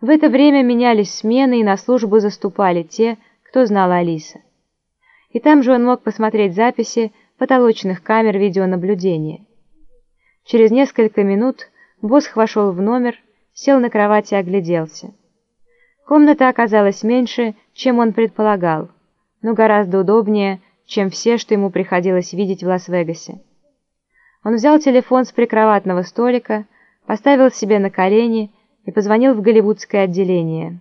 В это время менялись смены, и на службу заступали те, кто знал Алиса. И там же он мог посмотреть записи потолочных камер видеонаблюдения. Через несколько минут Босх вошел в номер, сел на кровати и огляделся. Комната оказалась меньше, чем он предполагал, но гораздо удобнее, чем все, что ему приходилось видеть в Лас-Вегасе. Он взял телефон с прикроватного столика, поставил себе на колени и позвонил в голливудское отделение.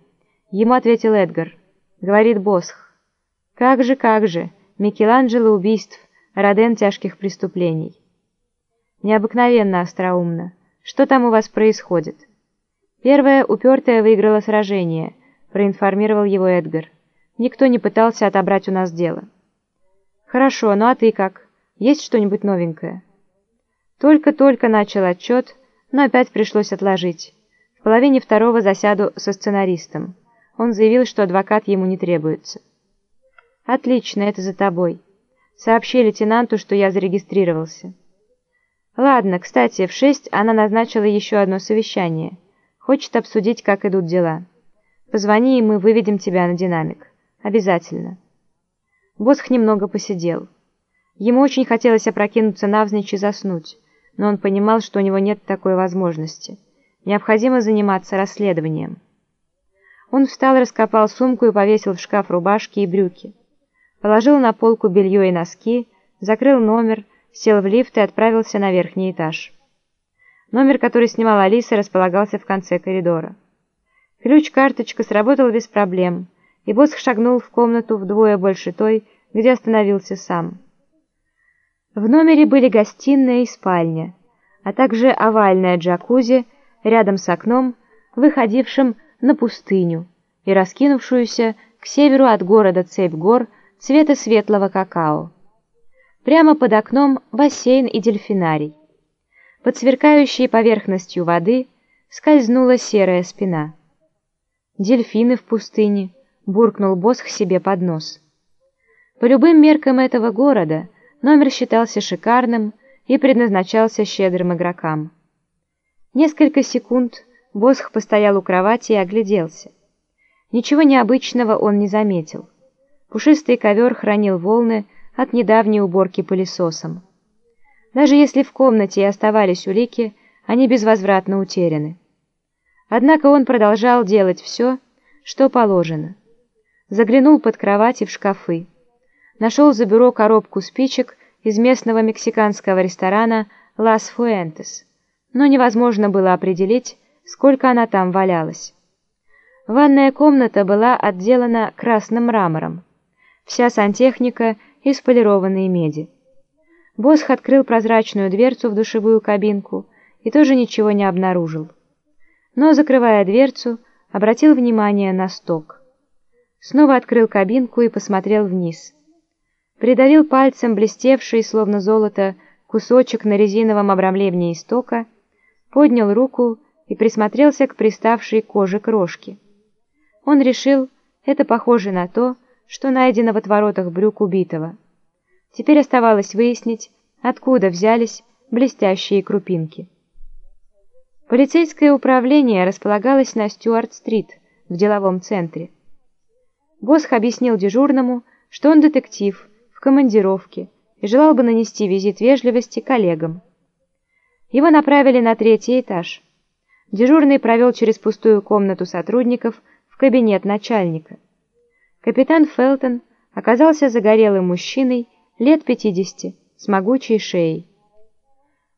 Ему ответил Эдгар. Говорит Босх. «Как же, как же, Микеланджело убийств, Роден тяжких преступлений». «Необыкновенно остроумно. Что там у вас происходит?» «Первая упертая выиграла сражение», — проинформировал его Эдгар. «Никто не пытался отобрать у нас дело». «Хорошо, ну а ты как? Есть что-нибудь новенькое?» Только-только начал отчет, но опять пришлось отложить. Половине второго засяду со сценаристом. Он заявил, что адвокат ему не требуется. «Отлично, это за тобой. Сообщи лейтенанту, что я зарегистрировался». «Ладно, кстати, в шесть она назначила еще одно совещание. Хочет обсудить, как идут дела. Позвони, и мы выведем тебя на динамик. Обязательно». Босх немного посидел. Ему очень хотелось опрокинуться навзничь и заснуть но он понимал, что у него нет такой возможности. Необходимо заниматься расследованием. Он встал, раскопал сумку и повесил в шкаф рубашки и брюки. Положил на полку белье и носки, закрыл номер, сел в лифт и отправился на верхний этаж. Номер, который снимала Алиса, располагался в конце коридора. Ключ-карточка сработала без проблем, и Босх шагнул в комнату вдвое больше той, где остановился сам. В номере были гостиная и спальня, а также овальная джакузи рядом с окном, выходившим на пустыню и раскинувшуюся к северу от города цепь гор цвета светлого какао. Прямо под окном бассейн и дельфинарий. Под сверкающей поверхностью воды скользнула серая спина. «Дельфины в пустыне», — буркнул Босх себе под нос. По любым меркам этого города — Номер считался шикарным и предназначался щедрым игрокам. Несколько секунд Босх постоял у кровати и огляделся. Ничего необычного он не заметил. Пушистый ковер хранил волны от недавней уборки пылесосом. Даже если в комнате и оставались улики, они безвозвратно утеряны. Однако он продолжал делать все, что положено. Заглянул под кровать и в шкафы нашел за бюро коробку спичек из местного мексиканского ресторана «Лас Фуэнтес», но невозможно было определить, сколько она там валялась. Ванная комната была отделана красным мрамором, вся сантехника из полированной меди. Босх открыл прозрачную дверцу в душевую кабинку и тоже ничего не обнаружил. Но, закрывая дверцу, обратил внимание на сток. Снова открыл кабинку и посмотрел вниз – придавил пальцем блестевший, словно золото, кусочек на резиновом обрамлении истока, поднял руку и присмотрелся к приставшей коже крошки. Он решил, это похоже на то, что найдено в отворотах брюк убитого. Теперь оставалось выяснить, откуда взялись блестящие крупинки. Полицейское управление располагалось на Стюарт-стрит в деловом центре. Босх объяснил дежурному, что он детектив, в командировке и желал бы нанести визит вежливости коллегам. Его направили на третий этаж. Дежурный провел через пустую комнату сотрудников в кабинет начальника. Капитан Фелтон оказался загорелым мужчиной лет 50 с могучей шеей.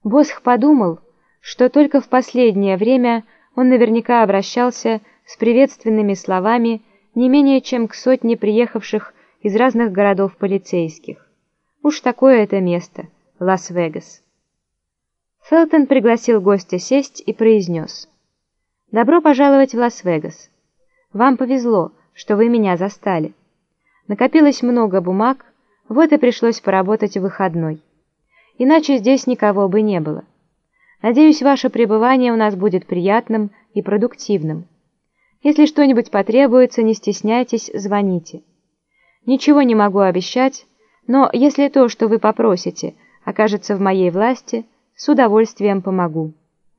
Босх подумал, что только в последнее время он наверняка обращался с приветственными словами не менее чем к сотне приехавших из разных городов полицейских. Уж такое это место, Лас-Вегас. Фелтон пригласил гостя сесть и произнес. «Добро пожаловать в Лас-Вегас. Вам повезло, что вы меня застали. Накопилось много бумаг, вот и пришлось поработать в выходной. Иначе здесь никого бы не было. Надеюсь, ваше пребывание у нас будет приятным и продуктивным. Если что-нибудь потребуется, не стесняйтесь, звоните». Ничего не могу обещать, но если то, что вы попросите, окажется в моей власти, с удовольствием помогу.